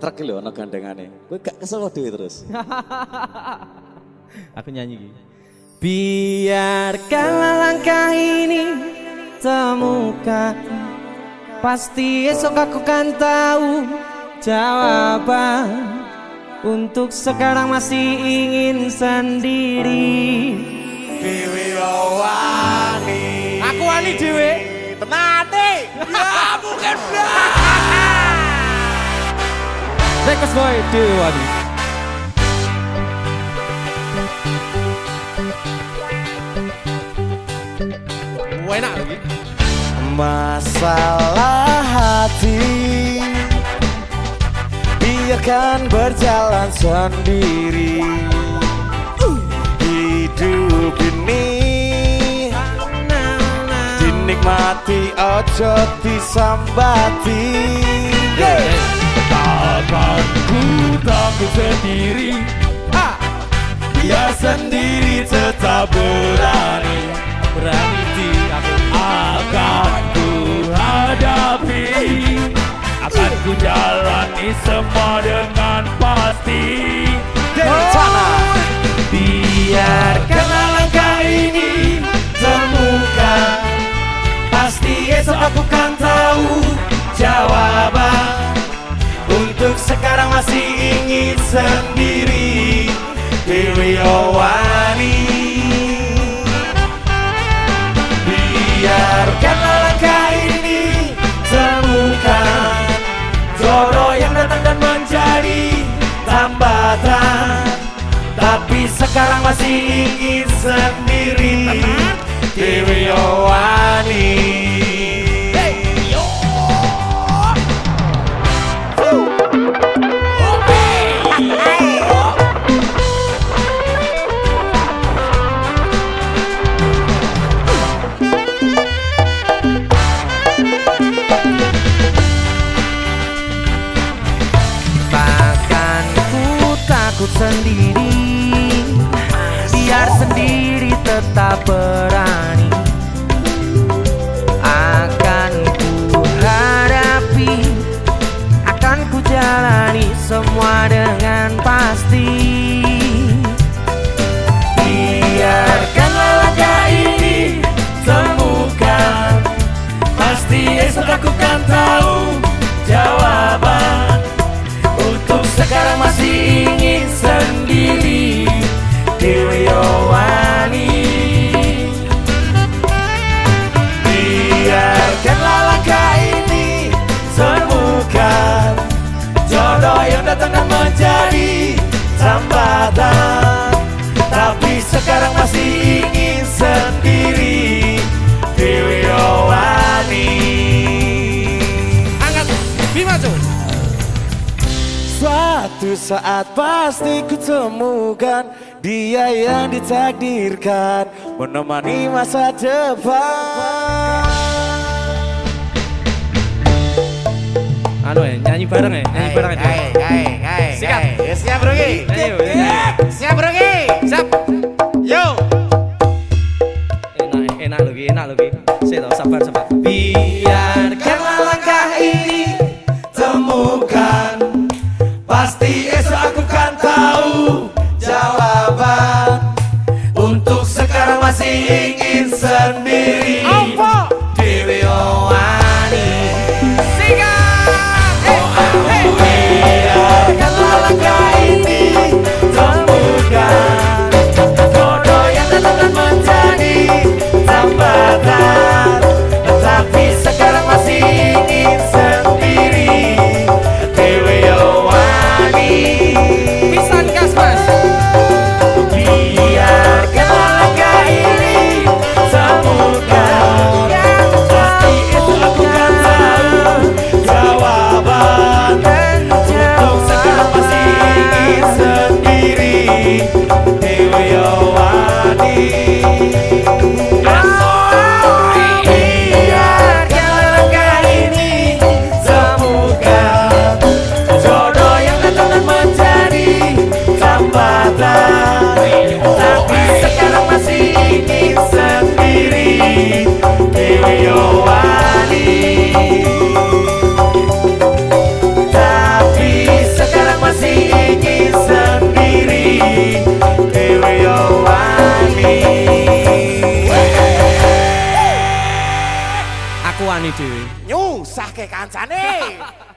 truk lho ana gandengane. Kowe gak kesel dhewe terus. Aku nyanyi iki. Biarkanlah langkah ini temukan Pasti esok aku kan tahu jawaban Untuk sekarang masih ingin sendiri Dewi wani. Aku wani dewe Tenane. Ya Rekus boy dewe wani Enak lagi. Masalah hati Biarkan berjalan sendiri. Hidup ini Dinikmati ojo disambati sendiri. Biar sendiri tetap berani. Berani di aku akan ku hadapi akan ku jalani semua dengan pasti. Sana biarkanlah langkah ini temukan pasti esok aku kan tahu jawaban. Untuk sekarang masih sendiri Dewi Owani. Biarkanlah langkah ini temukan Jodoh yang datang dan menjadi tambatan. Tapi sekarang masih ingin sendiri Dewi Owani sendiri tetap berani. Akan ku hadapi Akan ku jalani semua dengan pasti. Biarkanlah langkah ini temukan Pasti esok aku kan tahu jawaban. Untuk sekarang masih ingin sendiri. Dewi Owani Suatu saat pasti kutemukan Dia yang ditakdirkan Menemani masa depan. Anu ya nyanyi bareng ya? Nyanyi bareng ya Sikat. Siap bro Ayo, sendiri dhewe. Nyusah ke kancane.